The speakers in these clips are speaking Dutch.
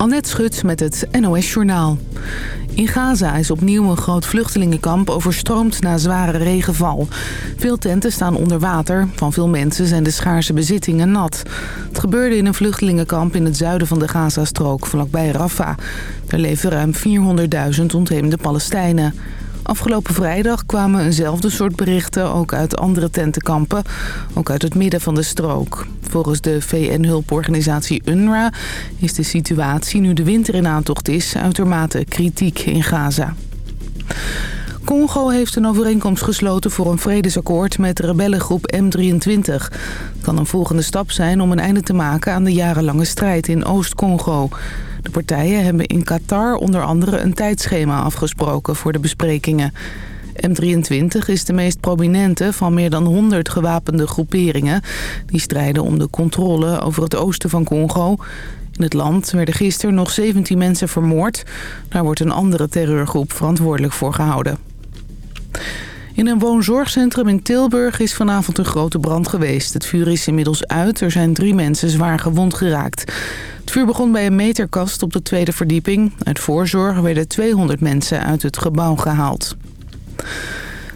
Annette Schut met het NOS Journaal. In Gaza is opnieuw een groot vluchtelingenkamp overstroomd na zware regenval. Veel tenten staan onder water. Van veel mensen zijn de schaarse bezittingen nat. Het gebeurde in een vluchtelingenkamp in het zuiden van de Gazastrook, vlakbij Rafah. Er leven ruim 400.000 ontheemde Palestijnen. Afgelopen vrijdag kwamen eenzelfde soort berichten ook uit andere tentenkampen, ook uit het midden van de strook. Volgens de VN-hulporganisatie UNRWA is de situatie nu de winter in aantocht is uitermate kritiek in Gaza. Congo heeft een overeenkomst gesloten voor een vredesakkoord met rebellengroep M23. Het kan een volgende stap zijn om een einde te maken aan de jarenlange strijd in Oost-Congo. De partijen hebben in Qatar onder andere een tijdschema afgesproken voor de besprekingen. M23 is de meest prominente van meer dan 100 gewapende groeperingen. Die strijden om de controle over het oosten van Congo. In het land werden gisteren nog 17 mensen vermoord. Daar wordt een andere terreurgroep verantwoordelijk voor gehouden. In een woonzorgcentrum in Tilburg is vanavond een grote brand geweest. Het vuur is inmiddels uit. Er zijn drie mensen zwaar gewond geraakt. Het vuur begon bij een meterkast op de tweede verdieping. Uit voorzorg werden 200 mensen uit het gebouw gehaald.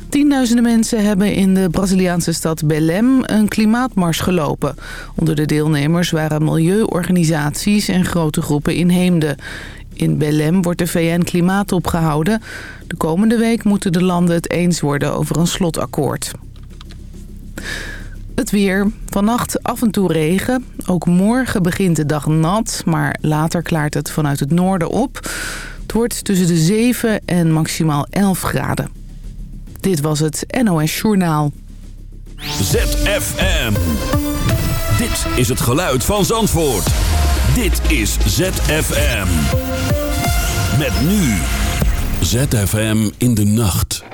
Tienduizenden mensen hebben in de Braziliaanse stad Belém een klimaatmars gelopen. Onder de deelnemers waren milieuorganisaties en grote groepen inheemden. In Belém wordt de VN klimaat opgehouden. De komende week moeten de landen het eens worden over een slotakkoord. Het weer. Vannacht af en toe regen. Ook morgen begint de dag nat, maar later klaart het vanuit het noorden op. Het wordt tussen de 7 en maximaal 11 graden. Dit was het NOS Journaal. ZFM. Dit is het geluid van Zandvoort. Dit is ZFM. Met nu. ZFM in de nacht.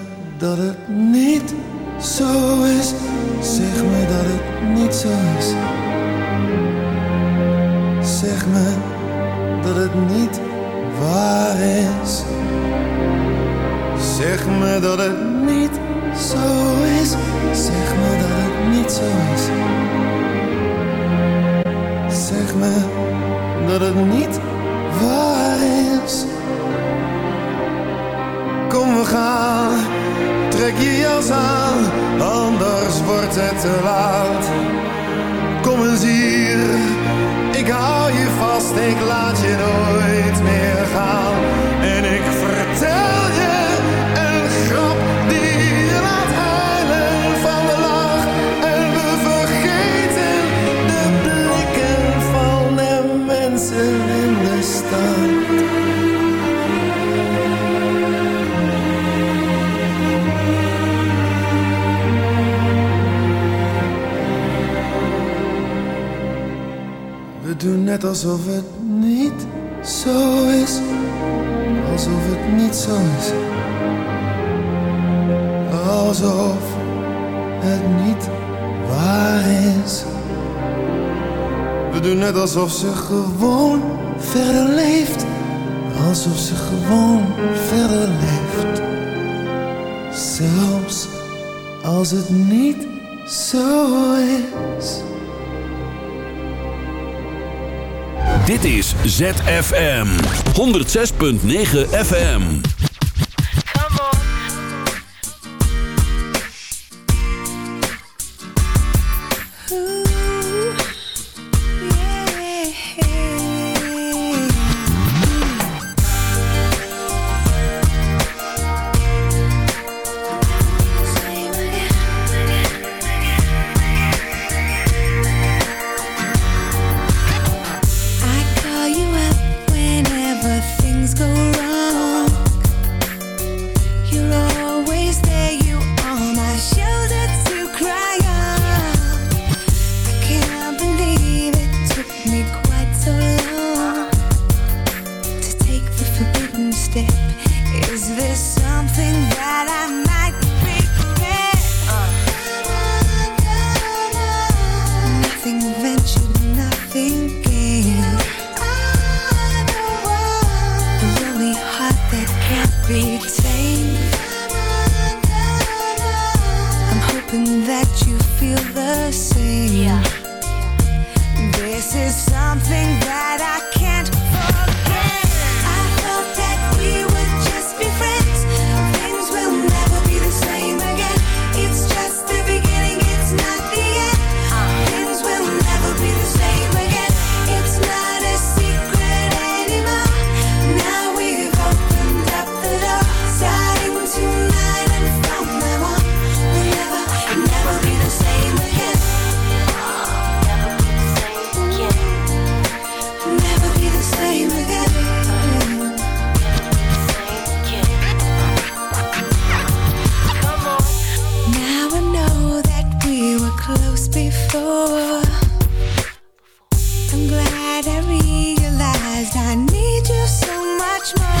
alsof ze gewoon verder leeft. Alsof ze gewoon verder leeft. Zelfs als het niet zo is. Dit is ZFM 106.9 FM. night I realized I need you so much more.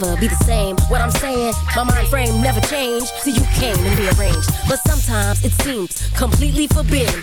Never be the same. What I'm saying, my mind frame never changed. So you came and rearranged. But sometimes it seems completely forbidden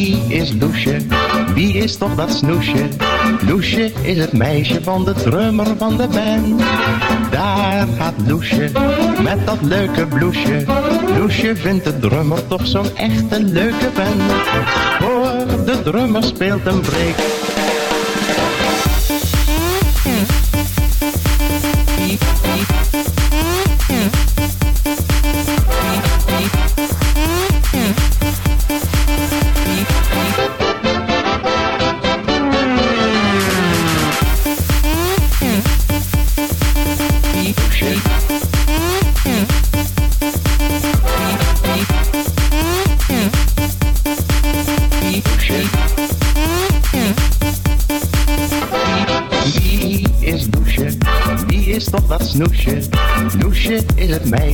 Wie is Loesje? Wie is toch dat snoesje? Loesje is het meisje van de drummer van de band. Daar gaat Loesje met dat leuke bloesje. Loesje vindt de drummer toch zo'n echte leuke band. Hoor, de drummer speelt een break.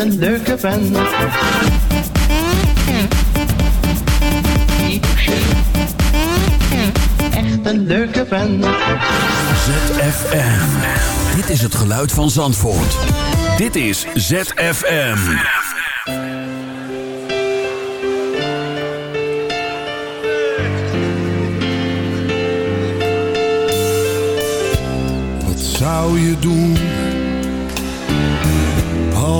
een leuke vent. Echt een leuke vent. ZFM. Dit is het geluid van Zandvoort. Dit is ZFM. Wat zou je doen?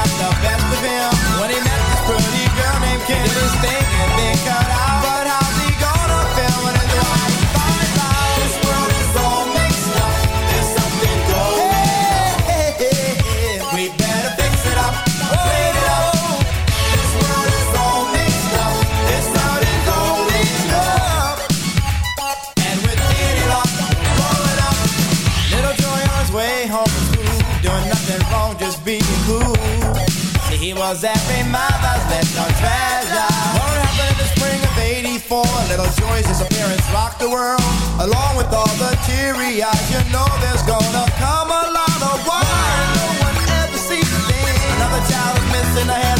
got the best of him. world, along with all the teary eyes, you know there's gonna come a lot of war. No one ever sees a thing. Another child is missing a head.